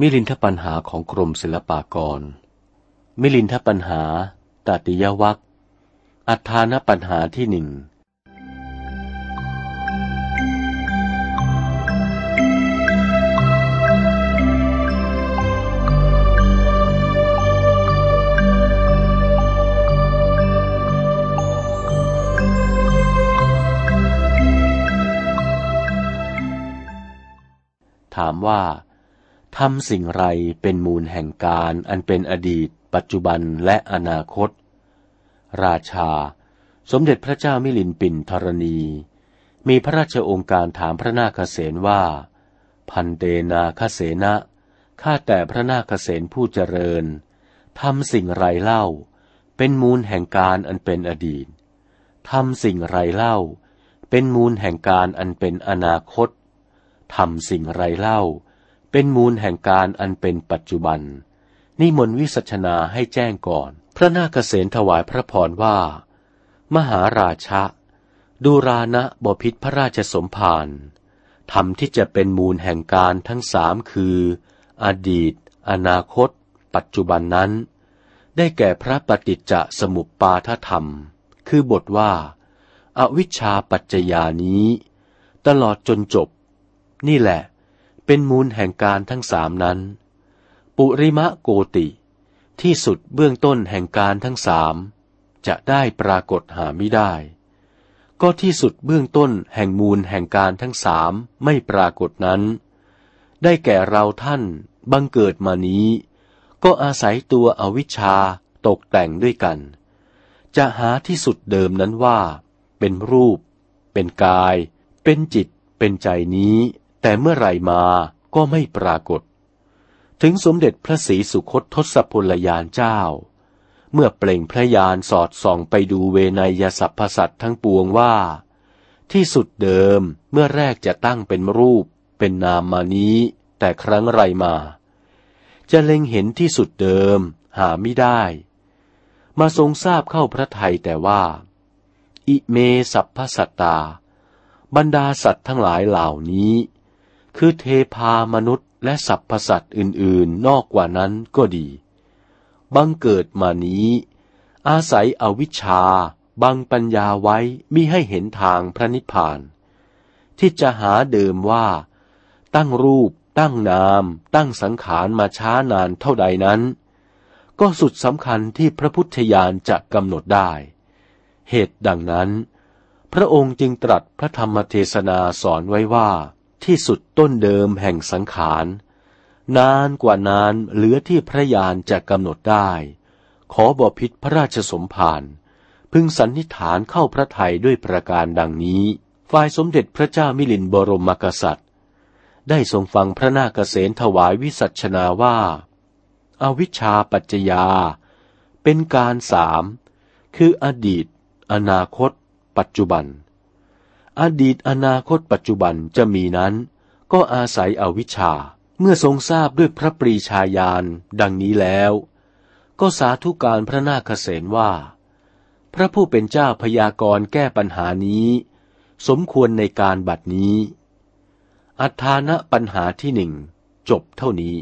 มิลินทปัญหาของกรมศิลปากร มิลินทปัญหาตติยวัคอัฐานปัญหาที่หนึ่งถามว่า ทำสิ่งไรเป็นมูลแห่งการอันเป็นอดีต ปัจจุบันและอนาคต ราชา สมเด็จพระเจ้ามิลินปินธรณี มีพระราชองค์การถามพระนาคเษนว่า พันเตนาคเสนะข้าแต่พระนาคเษนผู้เจริญทำสิ่งไรเล่า เป็นมูลแห่งการอันเป็นอดีตทำสิ่งไรเล่า เป็นมูลแห่งการอันเป็นอนาคตทำสิ่งไรเล่า เป็นมูลแห่งการอันเป็นปัจจุบัน นิมนต์วิสัชนาให้แจ้งก่อน พระนาคเษนถวายพระพรว่า มหาราชะ ดูรานะบพิษพระราชสมภารธรรมที่จะเป็นมูลแห่งการทั้งสามคือ อดีต อนาคต ปัจจุบันนั้น ได้แก่พระปฏิจจสมุปปาทธรรม คือบทว่าอาวิชชาปัจจยานี้ ตลอดจนจบ นี่แหละ เป็นมูลแห่งการทั้งสามนั้น ปุริมะโกติ ที่สุดเบื้องต้นแห่งการทั้งสามจะได้ปรากฏหาไม่ได้ ก็ที่สุดเบื้องต้นแห่งมูลแห่งการทั้งสามไม่ปรากฏนั้น ได้แก่เราท่านบังเกิดมานี้ ก็อาศัยตัวอวิชชาตกแต่งด้วยกัน จะหาที่สุดเดิมนั้นว่า เป็นรูป เป็นกาย เป็นจิต เป็นใจนี้ แต่เมื่อไรมาก็ไม่ปรากฏ ถึงสมเด็จพระศรีสุคตทศพลยานเจ้า เมื่อเปล่งพระยานสอดส่องไปดูเวนยสัพพสัตทั้งปวงว่า ที่สุดเดิมเมื่อแรกจะตั้งเป็นรูปเป็นนามมานี้ แต่ครั้งไรมา จะเล็งเห็นที่สุดเดิมหาไม่ได้ มาทรงทราบเข้าพระไทยแต่ว่า อิเมสัพพสัตตา บรรดาสัตว์ทั้งหลายเหล่านี้ คือเทพามนุษย์และสรรพสัตว์อื่นๆ นอกกว่านั้นก็ดี บังเกิดมานี้ อาศัยอวิชชา บังปัญญาไว้มิให้เห็นทางพระนิพพาน ที่จะหาเดิมว่า ตั้งรูป ตั้งนาม ตั้งสังขารมาช้านานเท่าใดนั้น ก็สุดสำคัญที่พระพุทธญาณจะกำหนดได้ เหตุดังนั้น พระองค์จึงตรัสพระธรรมเทศนาสอนไว้ว่า ที่สุดต้นเดิมแห่งสังขาร นานกว่านานเหลือที่พระยานจะกำหนดได้ ขอบอพิษพระราชสมภารพึงสันนิษฐานเข้าพระไทยด้วยประการดังนี้ ฝ่ายสมเด็จพระเจ้ามิลินบรมกษัตริย์ ได้ทรงฟังพระนาคเษนถวายวิสัชนาว่าอาวิชชาปัจจยา เป็นการสาม คืออดีต อนาคต ปัจจุบัน อดีตอนาคตปัจจุบันจะมีนั้น ก็อาศัยอวิชชา เมื่อทรงทราบด้วยพระปรีชาญาณดังนี้แล้ว ก็สาธุการพระนาคเษนว่า พระผู้เป็นเจ้าพยากรณ์แก้ปัญหานี้ สมควรในการบัดนี้ อัฏฐานะปัญหาที่หนึ่งจบเท่านี้